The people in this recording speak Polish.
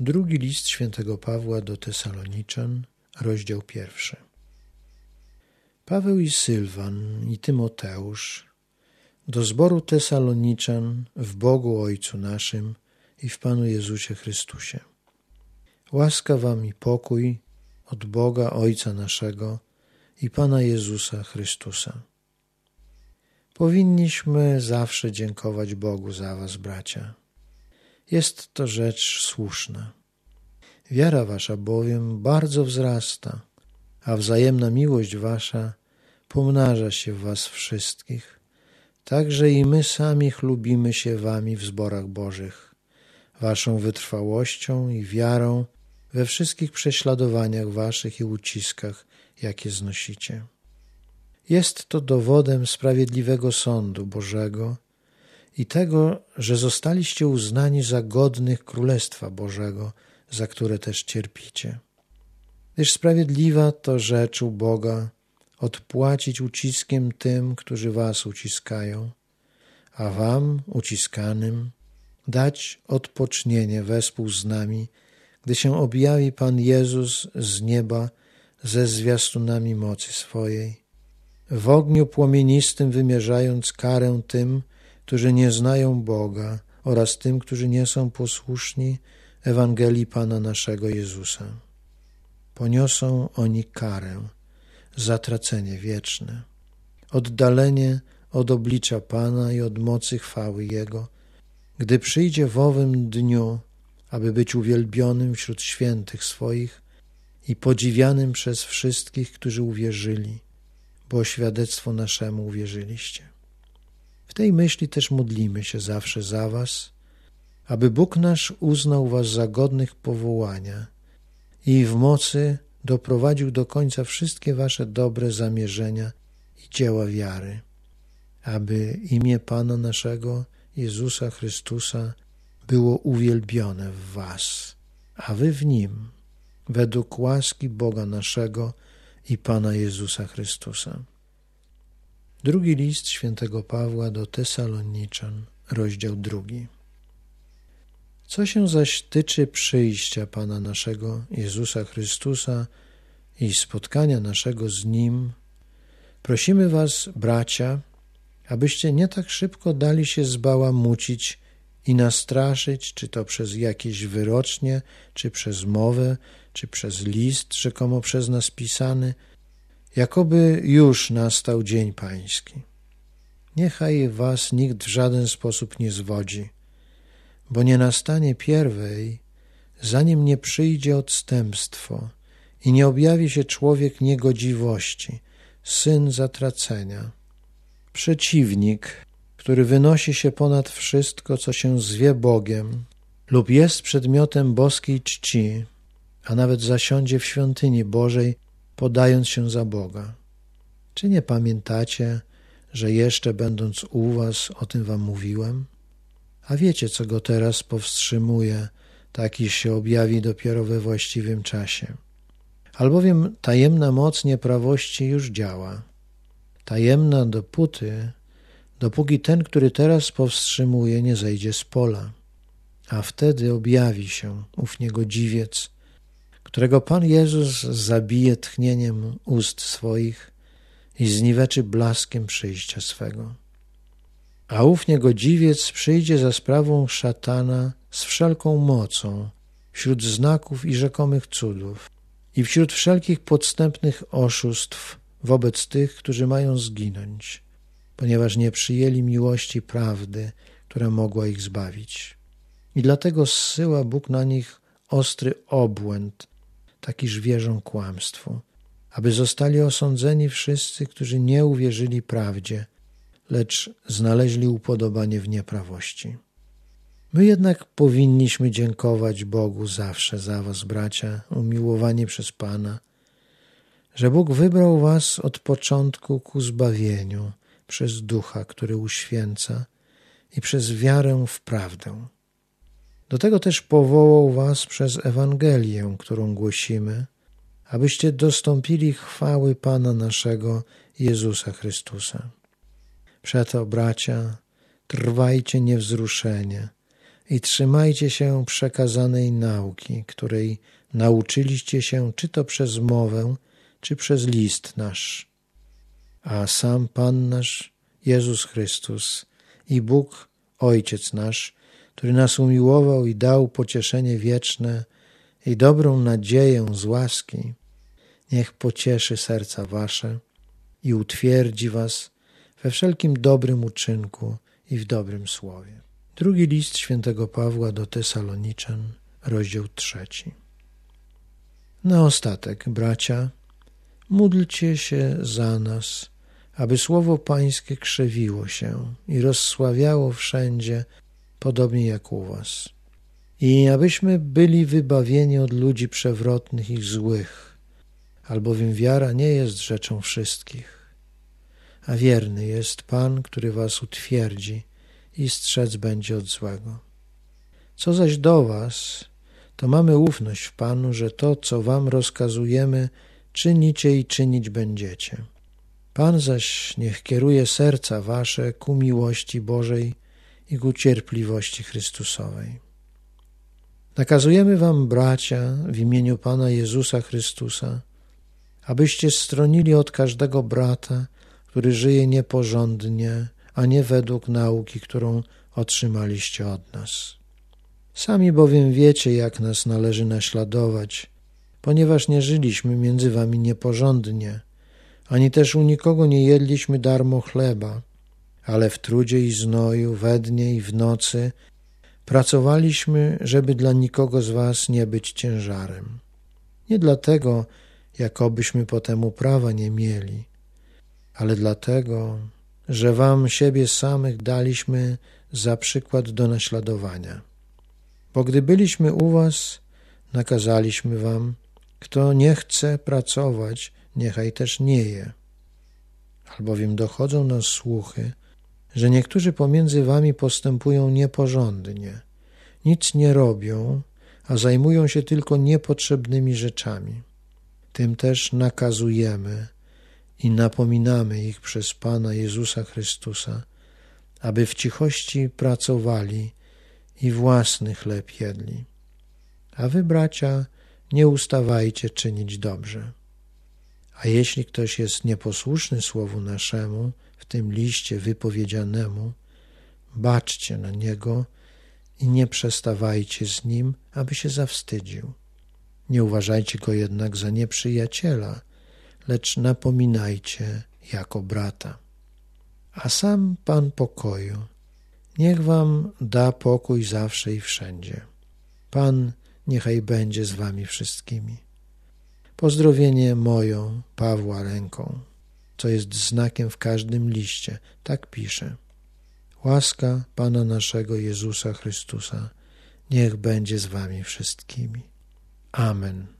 Drugi list świętego Pawła do Tesaloniczan, rozdział pierwszy. Paweł i Sylwan i Tymoteusz do zboru Tesaloniczan w Bogu Ojcu naszym i w Panu Jezusie Chrystusie. Łaska wam i pokój od Boga Ojca naszego i Pana Jezusa Chrystusa. Powinniśmy zawsze dziękować Bogu za was, bracia jest to rzecz słuszna. Wiara wasza bowiem bardzo wzrasta, a wzajemna miłość wasza pomnaża się w was wszystkich, także i my sami chlubimy się wami w zborach bożych, waszą wytrwałością i wiarą we wszystkich prześladowaniach waszych i uciskach, jakie znosicie. Jest to dowodem sprawiedliwego sądu Bożego, i tego, że zostaliście uznani za godnych Królestwa Bożego, za które też cierpicie. Gdyż sprawiedliwa to rzecz u Boga odpłacić uciskiem tym, którzy was uciskają, a wam, uciskanym, dać odpocznienie wespół z nami, gdy się objawi Pan Jezus z nieba ze zwiastunami mocy swojej, w ogniu płomienistym wymierzając karę tym, którzy nie znają Boga oraz tym, którzy nie są posłuszni Ewangelii Pana naszego Jezusa. Poniosą oni karę, zatracenie wieczne, oddalenie od oblicza Pana i od mocy chwały Jego, gdy przyjdzie w owym dniu, aby być uwielbionym wśród świętych swoich i podziwianym przez wszystkich, którzy uwierzyli, bo świadectwo naszemu uwierzyliście. W tej myśli też modlimy się zawsze za Was, aby Bóg nasz uznał Was za godnych powołania i w mocy doprowadził do końca wszystkie Wasze dobre zamierzenia i dzieła wiary, aby imię Pana naszego Jezusa Chrystusa było uwielbione w Was, a Wy w Nim, według łaski Boga naszego i Pana Jezusa Chrystusa. Drugi list świętego Pawła do Tesaloniczan, rozdział drugi. Co się zaś tyczy przyjścia Pana naszego Jezusa Chrystusa i spotkania naszego z Nim, prosimy Was, bracia, abyście nie tak szybko dali się zbałamucić i nastraszyć, czy to przez jakieś wyrocznie, czy przez mowę, czy przez list rzekomo przez nas pisany, jakoby już nastał dzień pański. Niechaj was nikt w żaden sposób nie zwodzi, bo nie nastanie pierwej, zanim nie przyjdzie odstępstwo i nie objawi się człowiek niegodziwości, syn zatracenia, przeciwnik, który wynosi się ponad wszystko, co się zwie Bogiem lub jest przedmiotem boskiej czci, a nawet zasiądzie w świątyni Bożej podając się za Boga. Czy nie pamiętacie, że jeszcze będąc u was o tym wam mówiłem? A wiecie, co go teraz powstrzymuje, tak iż się objawi dopiero we właściwym czasie. Albowiem tajemna moc nieprawości już działa. Tajemna dopóty, dopóki ten, który teraz powstrzymuje, nie zejdzie z pola. A wtedy objawi się ów niegodziwiec, którego Pan Jezus zabije tchnieniem ust swoich i zniweczy blaskiem przyjścia swego. A ów niegodziwiec przyjdzie za sprawą szatana z wszelką mocą, wśród znaków i rzekomych cudów i wśród wszelkich podstępnych oszustw wobec tych, którzy mają zginąć, ponieważ nie przyjęli miłości prawdy, która mogła ich zbawić. I dlatego zsyła Bóg na nich ostry obłęd, takiż wierzą kłamstwu, aby zostali osądzeni wszyscy, którzy nie uwierzyli prawdzie, lecz znaleźli upodobanie w nieprawości. My jednak powinniśmy dziękować Bogu zawsze za Was, bracia, umiłowani przez Pana, że Bóg wybrał Was od początku ku zbawieniu przez Ducha, który uświęca i przez wiarę w prawdę. Do tego też powołał was przez Ewangelię, którą głosimy, abyście dostąpili chwały Pana naszego Jezusa Chrystusa. Przeto, bracia, trwajcie niewzruszenie, i trzymajcie się przekazanej nauki, której nauczyliście się czy to przez mowę, czy przez list nasz. A sam Pan nasz, Jezus Chrystus i Bóg, Ojciec nasz, który nas umiłował i dał pocieszenie wieczne i dobrą nadzieję z łaski, niech pocieszy serca wasze i utwierdzi was we wszelkim dobrym uczynku i w dobrym słowie. Drugi list świętego Pawła do Tesaloniczan, rozdział trzeci. Na ostatek, bracia, módlcie się za nas, aby słowo Pańskie krzewiło się i rozsławiało wszędzie, podobnie jak u was. I abyśmy byli wybawieni od ludzi przewrotnych i złych, albowiem wiara nie jest rzeczą wszystkich. A wierny jest Pan, który was utwierdzi i strzec będzie od złego. Co zaś do was, to mamy ufność w Panu, że to, co wam rozkazujemy, czynicie i czynić będziecie. Pan zaś niech kieruje serca wasze ku miłości Bożej i ku cierpliwości Chrystusowej. Nakazujemy wam, bracia, w imieniu Pana Jezusa Chrystusa, abyście stronili od każdego brata, który żyje nieporządnie, a nie według nauki, którą otrzymaliście od nas. Sami bowiem wiecie, jak nas należy naśladować, ponieważ nie żyliśmy między wami nieporządnie, ani też u nikogo nie jedliśmy darmo chleba, ale w trudzie i znoju, we dnie i w nocy pracowaliśmy, żeby dla nikogo z was nie być ciężarem. Nie dlatego, jakobyśmy potem prawa nie mieli, ale dlatego, że wam siebie samych daliśmy za przykład do naśladowania. Bo gdy byliśmy u was, nakazaliśmy wam, kto nie chce pracować, niechaj też nie je. Albowiem dochodzą nas słuchy, że niektórzy pomiędzy wami postępują nieporządnie, nic nie robią, a zajmują się tylko niepotrzebnymi rzeczami. Tym też nakazujemy i napominamy ich przez Pana Jezusa Chrystusa, aby w cichości pracowali i własny chleb jedli. A wy, bracia, nie ustawajcie czynić dobrze. A jeśli ktoś jest nieposłuszny słowu naszemu, w tym liście wypowiedzianemu, baczcie na niego i nie przestawajcie z nim, aby się zawstydził. Nie uważajcie go jednak za nieprzyjaciela, lecz napominajcie jako brata. A sam Pan pokoju, niech wam da pokój zawsze i wszędzie. Pan niechaj będzie z wami wszystkimi. Pozdrowienie moją Pawła ręką, co jest znakiem w każdym liście, tak pisze. Łaska Pana naszego Jezusa Chrystusa niech będzie z wami wszystkimi. Amen.